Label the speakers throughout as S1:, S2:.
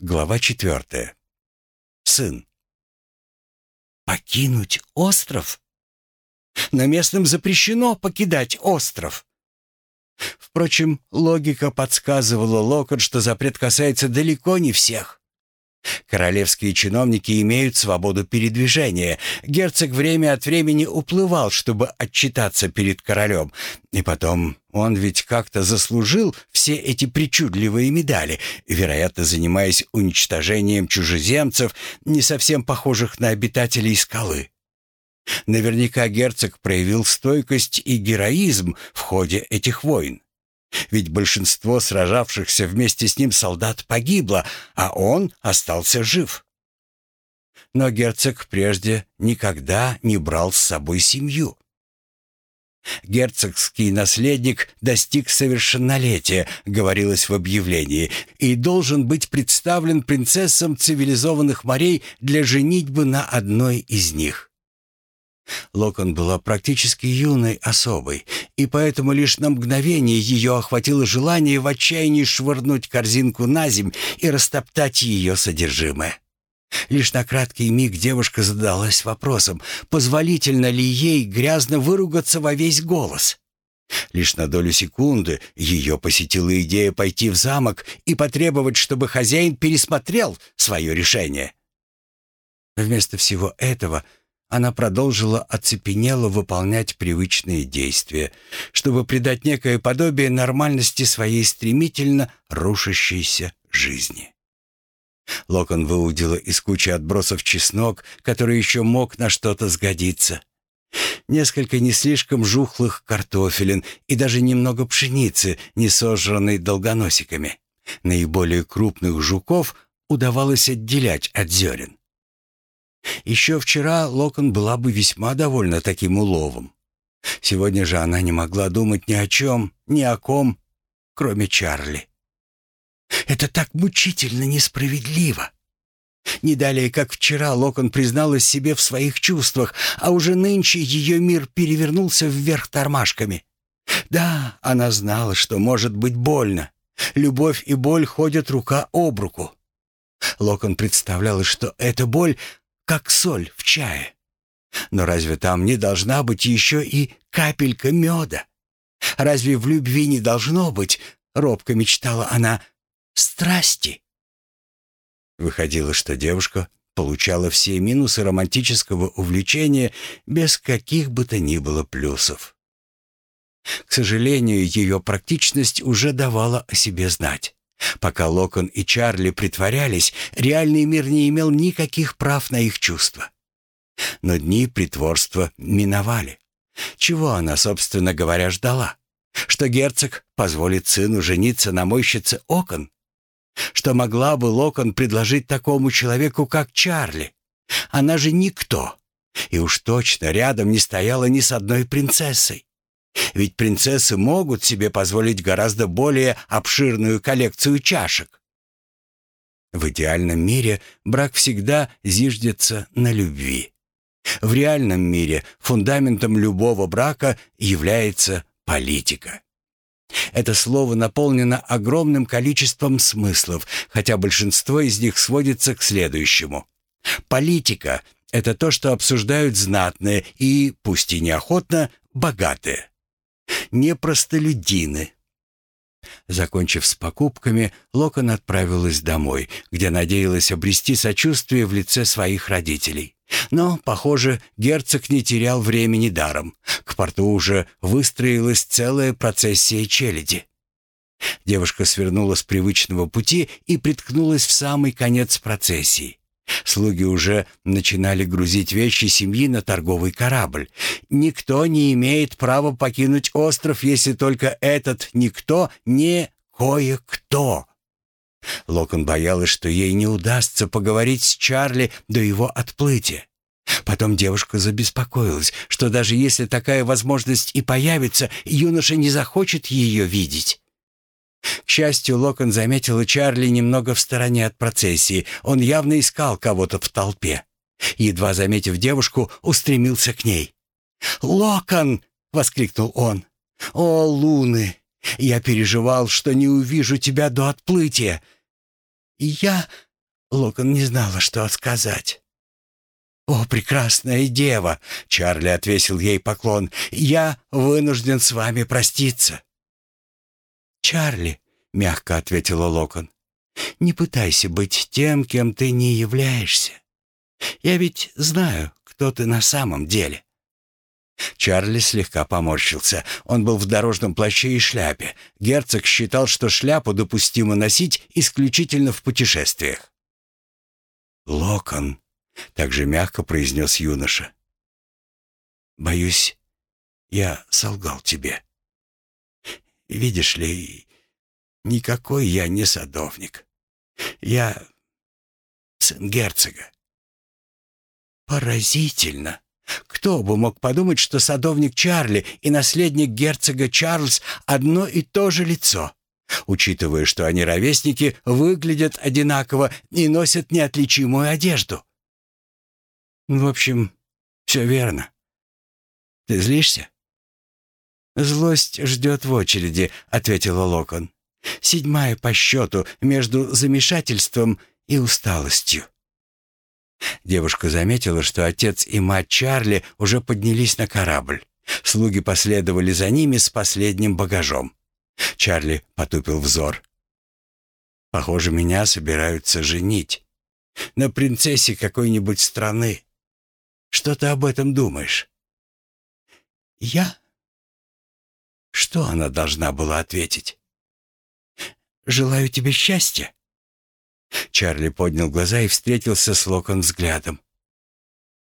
S1: Глава четвертая. Сын.
S2: Покинуть остров? На местном запрещено покидать остров. Впрочем, логика подсказывала Локон, что запрет касается далеко не всех. Королевские чиновники имеют свободу передвижения. Герцог время от времени уплывал, чтобы отчитаться перед королем. И потом, он ведь как-то заслужил все эти причудливые медали, вероятно, занимаясь уничтожением чужеземцев, не совсем похожих на обитателей скалы. Наверняка герцог проявил стойкость и героизм в ходе этих войн. Ведь большинство сражавшихся вместе с ним солдат погибло, а он остался жив. Но герцог прежде никогда не брал с собой семью. Герцогский наследник достиг совершеннолетия, говорилось в объявлении, и должен быть представлен принцессам цивилизованных морей для женитьбы на одной из них. Локон была практически юной особой, и поэтому лишь на мгновение ее охватило желание в отчаянии швырнуть корзинку на земь и растоптать ее содержимое. Лишь на краткий миг девушка задалась вопросом, позволительно ли ей грязно выругаться во весь голос. Лишь на долю секунды ее посетила идея пойти в замок и потребовать, чтобы хозяин пересмотрел свое решение. Вместо всего этого – она продолжила оцепенело выполнять привычные действия, чтобы придать некое подобие нормальности своей стремительно рушащейся жизни. Локон выудила из кучи отбросов чеснок, который еще мог на что-то сгодиться. Несколько не слишком жухлых картофелин и даже немного пшеницы, не сожранной долгоносиками. Наиболее крупных жуков удавалось отделять от зерен. Еще вчера Локон была бы весьма довольна таким уловом. Сегодня же она не могла думать ни о чем, ни о ком, кроме Чарли. Это так мучительно несправедливо. Не далее, как вчера, Локон призналась себе в своих чувствах, а уже нынче ее мир перевернулся вверх тормашками. Да, она знала, что может быть больно. Любовь и боль ходят рука об руку. Локон представляла, что эта боль как соль в чае. Но разве там не должна быть еще и капелька меда? Разве в любви не должно быть, робко мечтала она, страсти? Выходило, что девушка получала все минусы романтического увлечения без каких бы то ни было плюсов. К сожалению, ее практичность уже давала о себе знать. Пока Локон и Чарли притворялись, реальный мир не имел никаких прав на их чувства. Но дни притворства миновали. Чего она, собственно говоря, ждала? Что герцог позволит сыну жениться на мойщице окон? Что могла бы Локон предложить такому человеку, как Чарли? Она же никто. И уж точно рядом не стояла ни с одной принцессой. Ведь принцессы могут себе позволить гораздо более обширную коллекцию чашек. В идеальном мире брак всегда зиждется на любви. В реальном мире фундаментом любого брака является политика. Это слово наполнено огромным количеством смыслов, хотя большинство из них сводится к следующему. Политика — это то, что обсуждают знатные и, пусть и неохотно, богатые не простолюдины. Закончив с покупками, Локон отправилась домой, где надеялась обрести сочувствие в лице своих родителей. Но, похоже, герцог не терял времени даром. К порту уже выстроилась целая процессия челяди. Девушка свернула с привычного пути и приткнулась в самый конец процессии. Слуги уже начинали грузить вещи семьи на торговый корабль. Никто не имеет права покинуть остров, если только этот никто не кое-кто. Локон боялась, что ей не удастся поговорить с Чарли до его отплытия. Потом девушка забеспокоилась, что даже если такая возможность и появится, юноша не захочет ее видеть. К счастью, Локон заметил Чарли немного в стороне от процессии. Он явно искал кого-то в толпе. Едва заметив девушку, устремился к ней. «Локон!» — воскликнул он. «О, луны! Я переживал, что не увижу тебя до отплытия!» «Я...» Локон не знала, что сказать. «О, прекрасная дева!» — Чарли отвесил ей поклон. «Я вынужден с вами проститься». «Чарли», — мягко ответила Локон, — «не пытайся быть тем, кем ты не являешься. Я ведь знаю, кто ты на самом деле». Чарли слегка поморщился. Он был в дорожном плаще и шляпе. Герцог считал, что шляпу допустимо носить исключительно в путешествиях. «Локон», — также мягко произнес юноша. «Боюсь, я солгал тебе. Видишь ли, никакой я не садовник. Я сын герцога». «Поразительно!» Кто бы мог подумать, что садовник Чарли и наследник герцога Чарльз одно и то же лицо? Учитывая, что они ровесники, выглядят одинаково и носят неотличимую одежду. В общем, все верно. Ты злишься? «Злость ждет в очереди», — ответила Локон. «Седьмая по счету между замешательством и усталостью». Девушка заметила, что отец и мать Чарли уже поднялись на корабль. Слуги последовали за ними с последним багажом. Чарли потупил взор. «Похоже, меня собираются женить. На принцессе какой-нибудь страны. Что ты об этом думаешь?» «Я?» Что она должна была ответить? «Желаю тебе счастья», Чарли поднял глаза и встретился с Локон взглядом.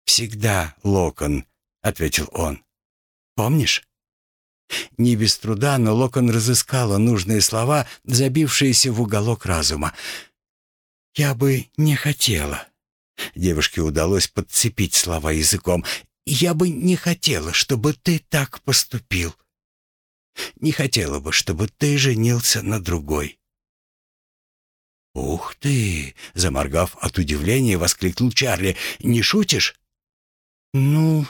S2: «Всегда Локон», — ответил он. «Помнишь?» Не без труда, но Локон разыскала нужные слова, забившиеся в уголок разума. «Я бы не хотела». Девушке удалось подцепить слова языком. «Я бы не хотела, чтобы ты так поступил. Не хотела бы, чтобы ты женился на другой. «Ух ты!» — заморгав от удивления, воскликнул Чарли. «Не шутишь?» «Ну,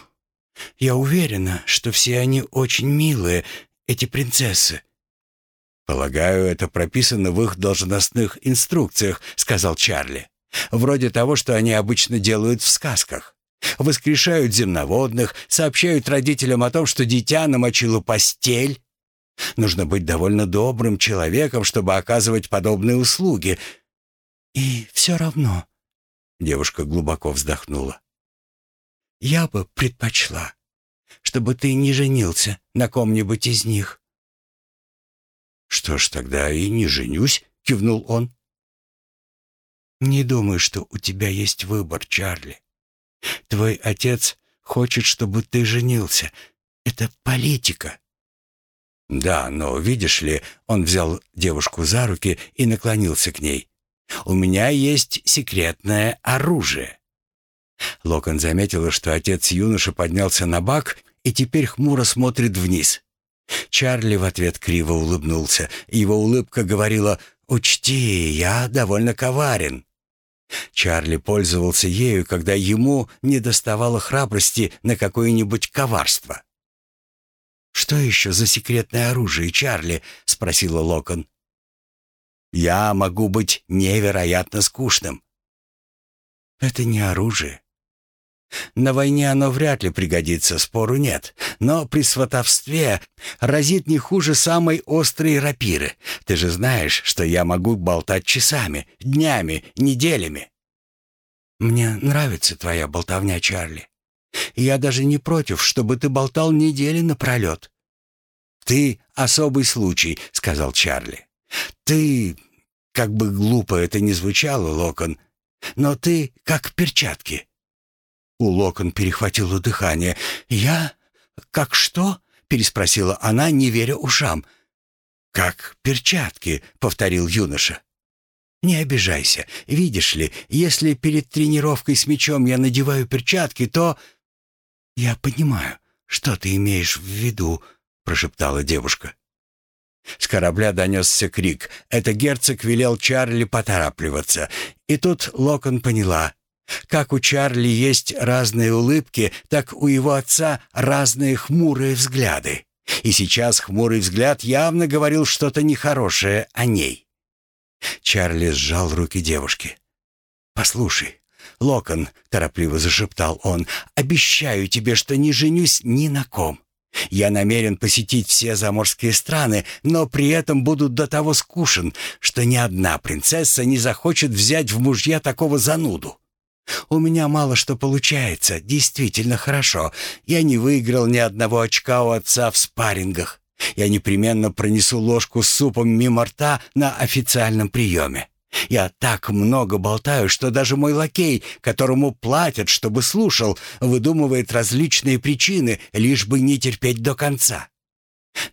S2: я уверена, что все они очень милые, эти принцессы». «Полагаю, это прописано в их должностных инструкциях», — сказал Чарли. «Вроде того, что они обычно делают в сказках. Воскрешают земноводных, сообщают родителям о том, что дитя намочило постель, Нужно быть довольно добрым человеком, чтобы оказывать подобные услуги. И все равно, девушка глубоко вздохнула. Я бы предпочла, чтобы ты не женился на ком-нибудь из них. Что ж, тогда и не женюсь, кивнул он. Не думаю, что у тебя есть выбор, Чарли. Твой отец хочет, чтобы ты женился. Это политика. «Да, но видишь ли...» Он взял девушку за руки и наклонился к ней. «У меня есть секретное оружие». Локон заметила, что отец юноши поднялся на бак и теперь хмуро смотрит вниз. Чарли в ответ криво улыбнулся. Его улыбка говорила «Учти, я довольно коварен». Чарли пользовался ею, когда ему не доставало храбрости на какое-нибудь коварство. «Что еще за секретное оружие, Чарли?» — спросила Локон. «Я могу быть невероятно скучным». «Это не оружие. На войне оно вряд ли пригодится, спору нет. Но при сватовстве разит не хуже самой острой рапиры. Ты же знаешь, что я могу болтать часами, днями, неделями». «Мне нравится твоя болтовня, Чарли. Я даже не против, чтобы ты болтал недели напролет». «Ты особый случай», — сказал Чарли. «Ты, как бы глупо это ни звучало, Локон, но ты как перчатки». У Локон перехватило дыхание. «Я? Как что?» — переспросила она, не веря ушам. «Как перчатки», — повторил юноша. «Не обижайся. Видишь ли, если перед тренировкой с мячом я надеваю перчатки, то...» «Я понимаю, что ты имеешь в виду», — прошептала девушка. С корабля донесся крик. Это герцог велел Чарли поторапливаться. И тут Локон поняла. Как у Чарли есть разные улыбки, так у его отца разные хмурые взгляды. И сейчас хмурый взгляд явно говорил что-то нехорошее о ней. Чарли сжал руки девушки. «Послушай, Локон», — торопливо зашептал он, — «обещаю тебе, что не женюсь ни на ком. Я намерен посетить все заморские страны, но при этом буду до того скушен, что ни одна принцесса не захочет взять в мужья такого зануду. У меня мало что получается, действительно хорошо. Я не выиграл ни одного очка у отца в спаррингах. Я непременно пронесу ложку с супом мимо рта на официальном приеме. Я так много болтаю, что даже мой лакей, которому платят, чтобы слушал, выдумывает различные причины, лишь бы не терпеть до конца.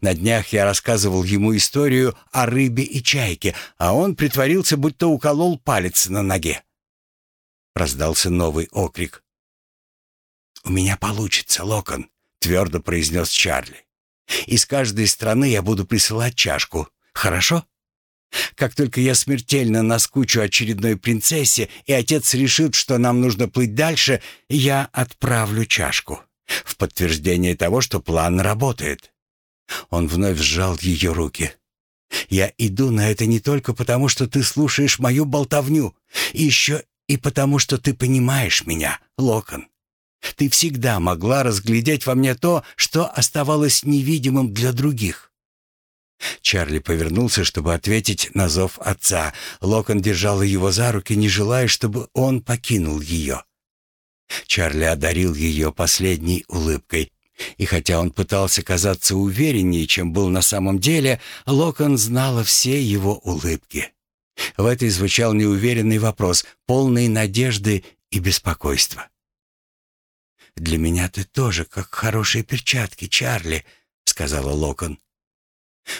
S2: На днях я рассказывал ему историю о рыбе и чайке, а он притворился, будто уколол палец на ноге. Раздался новый окрик. «У меня получится, Локон», — твердо произнес Чарли. «Из каждой страны я буду присылать чашку. Хорошо?» Как только я смертельно наскучу очередной принцессе, и отец решит, что нам нужно плыть дальше, я отправлю чашку. В подтверждение того, что план работает. Он вновь сжал ее руки. «Я иду на это не только потому, что ты слушаешь мою болтовню, еще и потому, что ты понимаешь меня, Локон. Ты всегда могла разглядеть во мне то, что оставалось невидимым для других. Чарли повернулся, чтобы ответить на зов отца. Локон держал его за руки, не желая, чтобы он покинул ее. Чарли одарил ее последней улыбкой. И хотя он пытался казаться увереннее, чем был на самом деле, Локон знала все его улыбки. В этой звучал неуверенный вопрос, полный надежды и беспокойства. «Для меня ты тоже как хорошие перчатки, Чарли», — сказала Локон.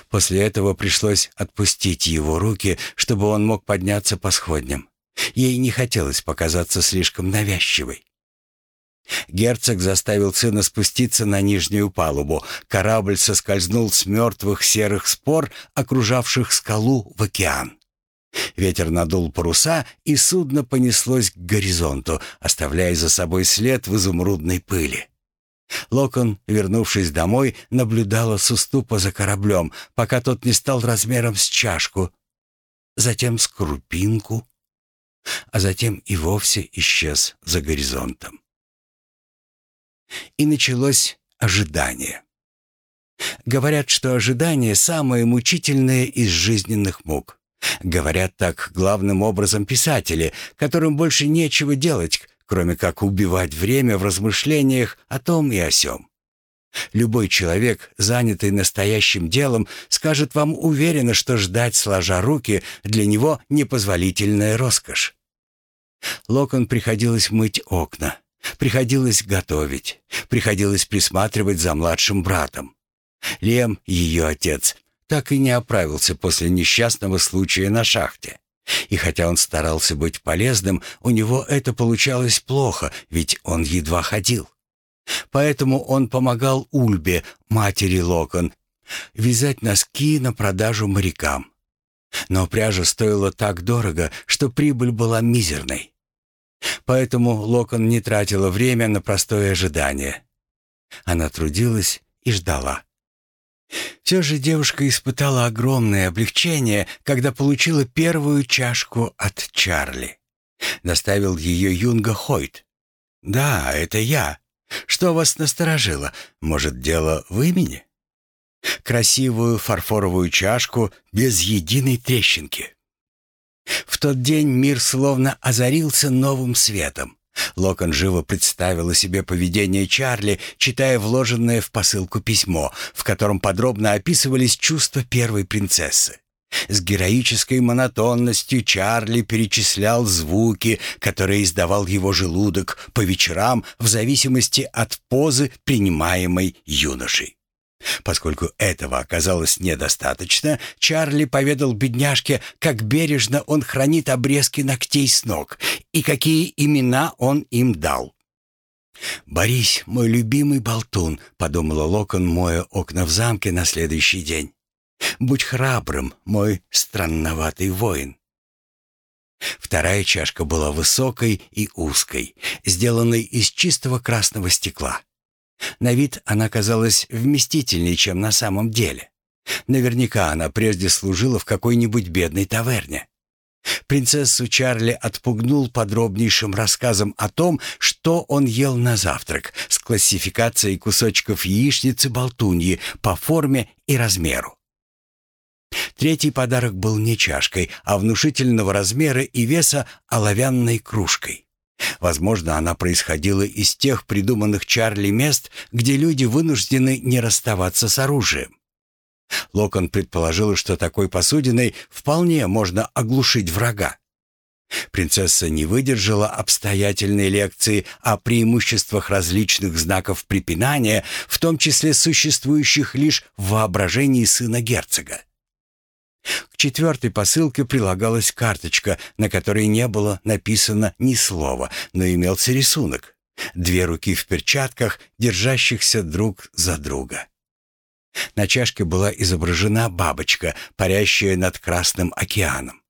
S2: После этого пришлось отпустить его руки, чтобы он мог подняться по сходням. Ей не хотелось показаться слишком навязчивой. Герцог заставил сына спуститься на нижнюю палубу. Корабль соскользнул с мертвых серых спор, окружавших скалу в океан. Ветер надул паруса, и судно понеслось к горизонту, оставляя за собой след в изумрудной пыли. Локон, вернувшись домой, наблюдала с уступа за кораблем, пока тот не стал размером с чашку, затем с крупинку, а затем и вовсе исчез за горизонтом. И началось ожидание. Говорят, что ожидание — самое мучительное из жизненных мук. Говорят так главным образом писатели, которым больше нечего делать, кроме как убивать время в размышлениях о том и о сём. Любой человек, занятый настоящим делом, скажет вам уверенно, что ждать сложа руки для него непозволительная роскошь. Локон приходилось мыть окна, приходилось готовить, приходилось присматривать за младшим братом. Лем, ее отец, так и не оправился после несчастного случая на шахте. И хотя он старался быть полезным, у него это получалось плохо, ведь он едва ходил. Поэтому он помогал Ульбе, матери Локон, вязать носки на продажу морякам. Но пряжа стоила так дорого, что прибыль была мизерной. Поэтому Локон не тратила время на простое ожидание. Она трудилась и ждала. Все же девушка испытала огромное облегчение, когда получила первую чашку от Чарли. Доставил ее Юнга Хойт. «Да, это я. Что вас насторожило? Может, дело в имени?» Красивую фарфоровую чашку без единой трещинки. В тот день мир словно озарился новым светом. Локон живо представила себе поведение Чарли, читая вложенное в посылку письмо, в котором подробно описывались чувства первой принцессы. С героической монотонностью Чарли перечислял звуки, которые издавал его желудок по вечерам в зависимости от позы, принимаемой юношей. Поскольку этого оказалось недостаточно, Чарли поведал бедняжке, как бережно он хранит обрезки ногтей с ног и какие имена он им дал. «Борис, мой любимый болтун», — подумала Локон, моя окна в замке на следующий день. «Будь храбрым, мой странноватый воин». Вторая чашка была высокой и узкой, сделанной из чистого красного стекла. На вид она казалась вместительнее, чем на самом деле. Наверняка она прежде служила в какой-нибудь бедной таверне. Принцессу Чарли отпугнул подробнейшим рассказом о том, что он ел на завтрак, с классификацией кусочков яичницы болтуньи по форме и размеру. Третий подарок был не чашкой, а внушительного размера и веса оловянной кружкой. Возможно, она происходила из тех придуманных Чарли мест, где люди вынуждены не расставаться с оружием. Локон предположил, что такой посудиной вполне можно оглушить врага. Принцесса не выдержала обстоятельной лекции о преимуществах различных знаков препинания, в том числе существующих лишь в воображении сына герцога. К четвертой посылке прилагалась карточка, на которой не было написано ни слова, но имелся рисунок. Две руки в перчатках, держащихся друг за друга. На чашке была изображена бабочка, парящая над Красным океаном.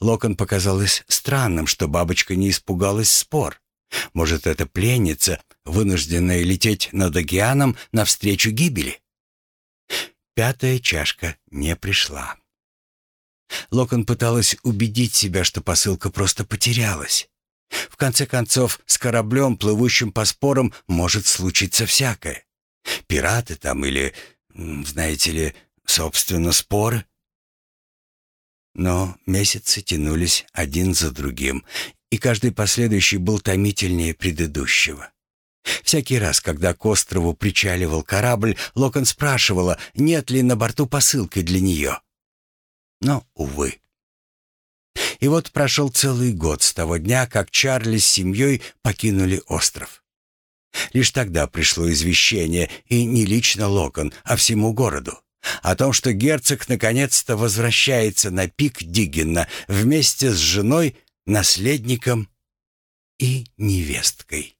S2: Локон показалось странным, что бабочка не испугалась спор. Может, это пленница, вынужденная лететь над океаном навстречу гибели? Пятая чашка не пришла. Локон пыталась убедить себя, что посылка просто потерялась. В конце концов, с кораблем, плывущим по спорам, может случиться всякое. Пираты там или знаете ли, собственно, споры. Но месяцы тянулись один за другим, и каждый последующий был томительнее предыдущего. Всякий раз, когда к острову причаливал корабль, Локон спрашивала, нет ли на борту посылки для нее. Но, увы. И вот прошел целый год с того дня, как Чарли с семьей покинули остров. Лишь тогда пришло извещение, и не лично Локон, а всему городу, о том, что герцог наконец-то возвращается на пик Диггина вместе с женой, наследником и невесткой.